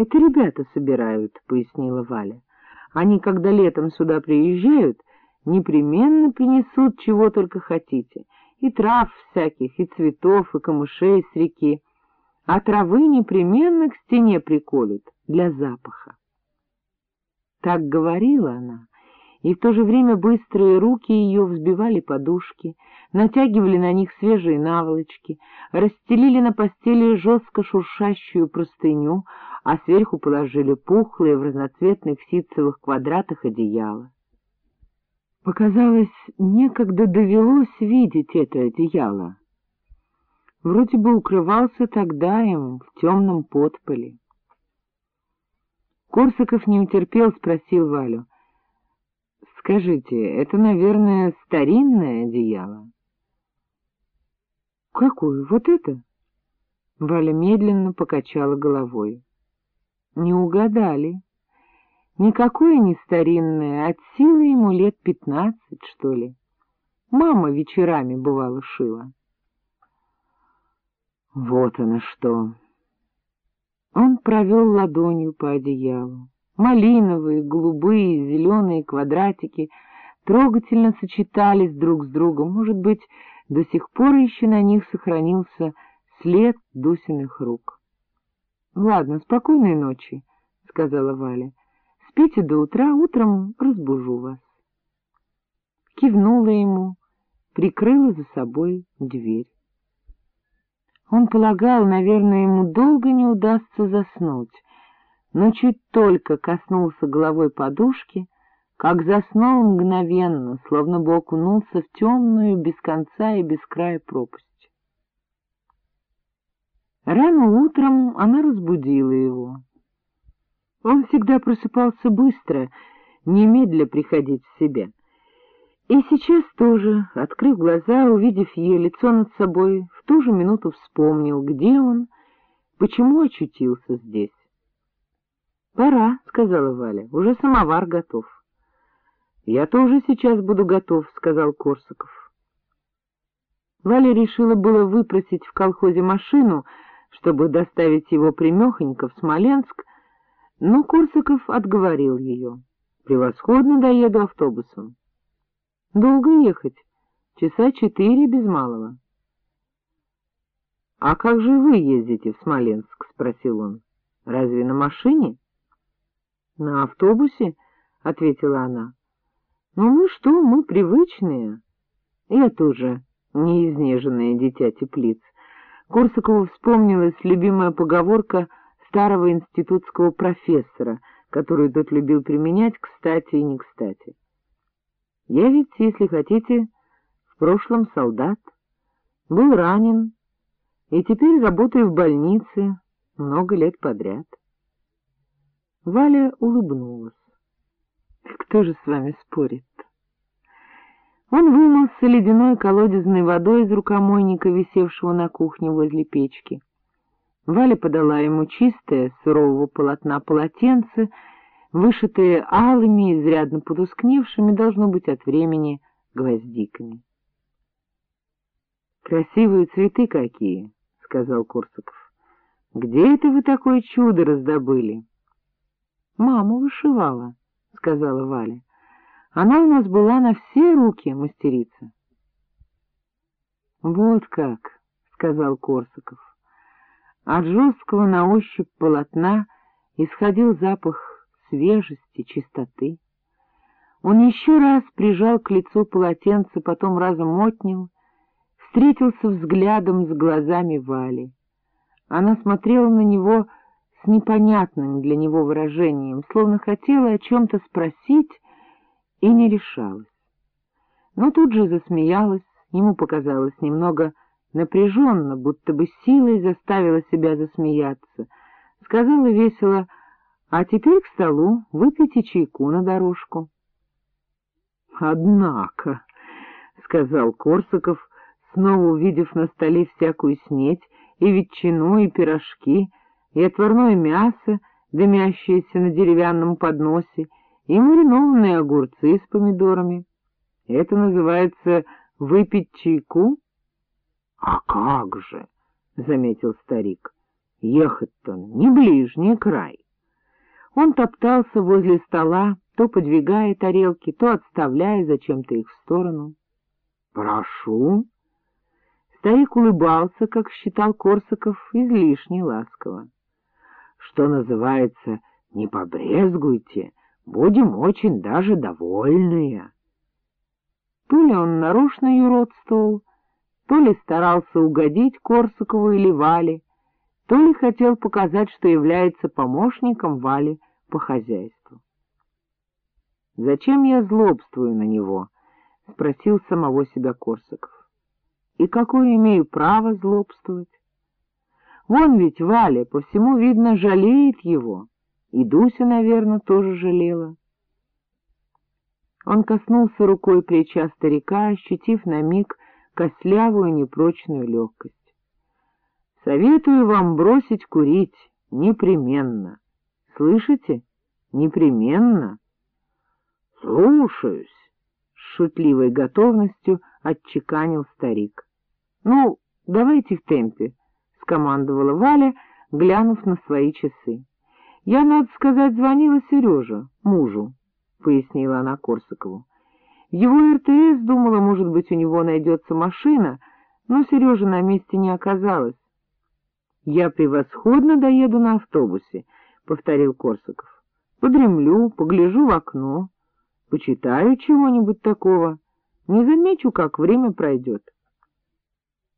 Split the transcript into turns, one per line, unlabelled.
Это ребята собирают, — пояснила Валя. — Они, когда летом сюда приезжают, непременно принесут чего только хотите. И трав всяких, и цветов, и камышей с реки. А травы непременно к стене приколют для запаха. Так говорила она, и в то же время быстрые руки ее взбивали подушки, натягивали на них свежие наволочки, расстелили на постели жестко шуршащую простыню, а сверху положили пухлые в разноцветных ситцевых квадратах одеяло. Показалось, некогда довелось видеть это одеяло. Вроде бы укрывался тогда им в темном подполе. Корсаков не утерпел, спросил Валю. — Скажите, это, наверное, старинное одеяло? — Какое? Вот это? Валя медленно покачала головой. — Не угадали. Никакое не старинное, от силы ему лет пятнадцать, что ли. Мама вечерами, бывало, шила. Вот оно что! Он провел ладонью по одеялу. Малиновые, голубые, зеленые квадратики трогательно сочетались друг с другом. Может быть, до сих пор еще на них сохранился след Дусиных рук. — Ладно, спокойной ночи, — сказала Валя. — Спите до утра, утром разбужу вас. Кивнула ему, прикрыла за собой дверь. Он полагал, наверное, ему долго не удастся заснуть, но чуть только коснулся головой подушки, как заснул мгновенно, словно бы окунулся в темную, без конца и без края пропасть. Рано утром она разбудила его. Он всегда просыпался быстро, немедля приходить в себя — и сейчас тоже, открыв глаза, увидев ее лицо над собой, в ту же минуту вспомнил, где он, почему очутился здесь. — Пора, — сказала Валя, — уже самовар готов. — Я тоже сейчас буду готов, — сказал Корсаков. Валя решила было выпросить в колхозе машину, чтобы доставить его примехонько в Смоленск, но Корсаков отговорил ее. — Превосходно доеду автобусом. — Долго ехать? Часа четыре без малого. — А как же вы ездите в Смоленск? — спросил он. — Разве на машине? — На автобусе, — ответила она. — Ну мы что, мы привычные. Я тоже не изнеженное дитя теплиц. Корсакову вспомнилась любимая поговорка старого институтского профессора, которую тот любил применять кстати и не кстати. Я ведь, если хотите, в прошлом солдат, был ранен и теперь работаю в больнице много лет подряд. Валя улыбнулась. Кто же с вами спорит? Он вымылся ледяной колодезной водой из рукомойника, висевшего на кухне возле печки. Валя подала ему чистое, сурового полотна полотенце вышитые алыми, изрядно потускневшими, должно быть, от времени гвоздиками. — Красивые цветы какие, — сказал Корсаков. — Где это вы такое чудо раздобыли? — Мама вышивала, — сказала Валя. — Она у нас была на все руки мастерица. — Вот как, — сказал Корсаков. От жесткого на ощупь полотна исходил запах свежести, чистоты. Он еще раз прижал к лицу полотенце, потом разом отнял, встретился взглядом с глазами Вали. Она смотрела на него с непонятным для него выражением, словно хотела о чем-то спросить и не решалась. Но тут же засмеялась, ему показалось немного напряженно, будто бы силой заставила себя засмеяться. Сказала весело — а теперь к столу выпейте чайку на дорожку. — Однако, — сказал Корсаков, снова увидев на столе всякую снеть, и ветчину, и пирожки, и отварное мясо, дымящееся на деревянном подносе, и маринованные огурцы с помидорами. Это называется выпить чайку? — А как же, — заметил старик, — ехать-то не ближний край. Он топтался возле стола, то подвигая тарелки, то отставляя зачем-то их в сторону. — Прошу. Старик улыбался, как считал Корсаков, излишне ласково. — Что называется, не побрезгуйте, будем очень даже довольные. То ли он нарочно юродствовал, то ли старался угодить Корсакову или Вале, то ли хотел показать, что является помощником Вали по хозяйству. «Зачем я злобствую на него?» — спросил самого себя Корсаков. «И какое имею право злобствовать? Вон ведь Валя, по всему видно, жалеет его, и Дуся, наверное, тоже жалела». Он коснулся рукой плеча старика, ощутив на миг костлявую непрочную легкость. Советую вам бросить курить непременно. Слышите? Непременно. Слушаюсь, с шутливой готовностью отчеканил старик. Ну, давайте в темпе, скомандовала Валя, глянув на свои часы. Я, надо сказать, звонила Сереже, мужу, пояснила она Корсакову. Его РТС думала, может быть, у него найдется машина, но Сережа на месте не оказалось. — Я превосходно доеду на автобусе, — повторил Корсаков. — Подремлю, погляжу в окно, почитаю чего-нибудь такого, не замечу, как время пройдет. —